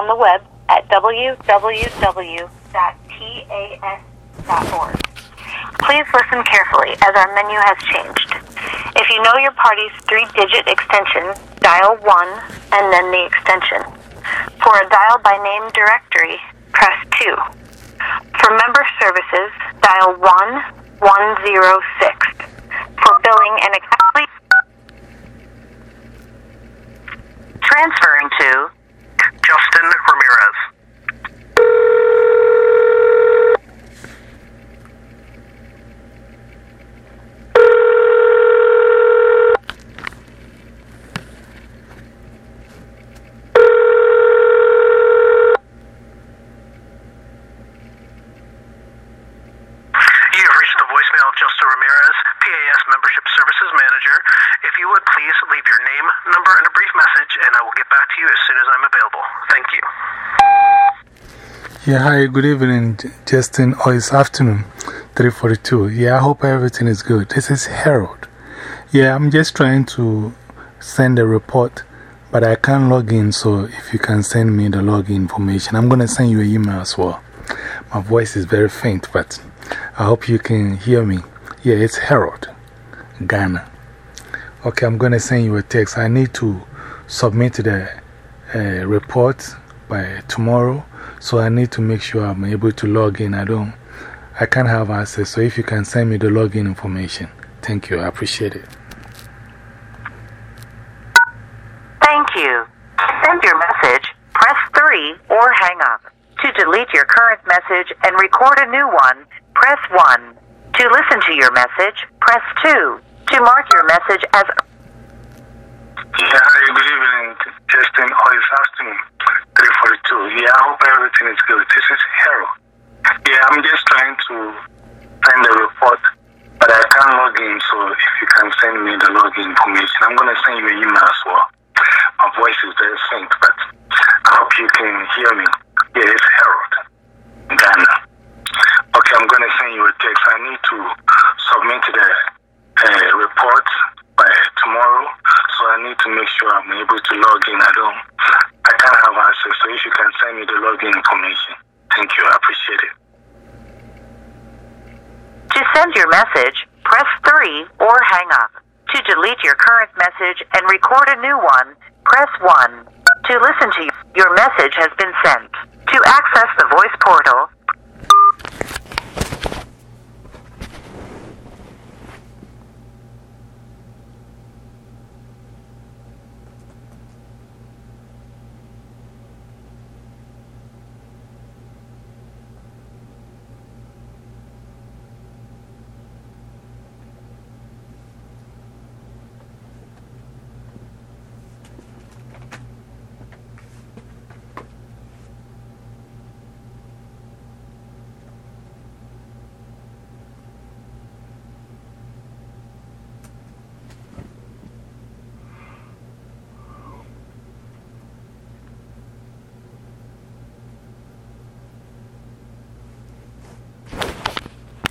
on the web at www.tas.org. Please listen carefully as our menu has changed. If you know your party's three digit extension, dial 1 and then the extension. For a dial by name directory, press 2. For member services, dial 1106. For billing and accounting, transferring to Justin Ramirez. You have reached the voicemail of Justin Ramirez, PAS Membership Services Manager. If you would please leave your name, number, and a brief message, and I will get back to you as soon as I'm available. Thank you. Yeah, hi, good evening, Justin. Or it's afternoon, 342. Yeah, I hope everything is good. This is Harold. Yeah, I'm just trying to send a report, but I can't log in. So if you can send me the login information, I'm going to send you an email as well. My voice is very faint, but I hope you can hear me. Yeah, it's Harold, Ghana. Okay, I'm going to send you a text. I need to submit the uh, report by tomorrow. So I need to make sure I'm able to log in. I don't, I can't have access. So if you can send me the login information, thank you. I appreciate it. Thank you. To send your message, press 3 or hang up. To delete your current message and record a new one, press 1. To listen to your message, press 2. To mark your message as Yeah, hi, good evening, Justin. Oh, it's afternoon, 342. Yeah, I hope everything is good. This is Harold. Yeah, I'm just trying to find the report, but I can't log in, so if you can send me the login information, I'm going to send you an email as well. My voice is very faint, but I hope you can hear me. Yeah, it's Harold, Ghana. Okay, I'm going to send you a text. I need to submit the uh, report by tomorrow, so I need to make sure I'm able to log in. I don't, I can't have access, so if you can send me the login information, thank you. I appreciate it. To send your message, press 3 or hang up. To delete your current message and record a new one, press 1. To listen to you, your message has been sent. To access the voice portal,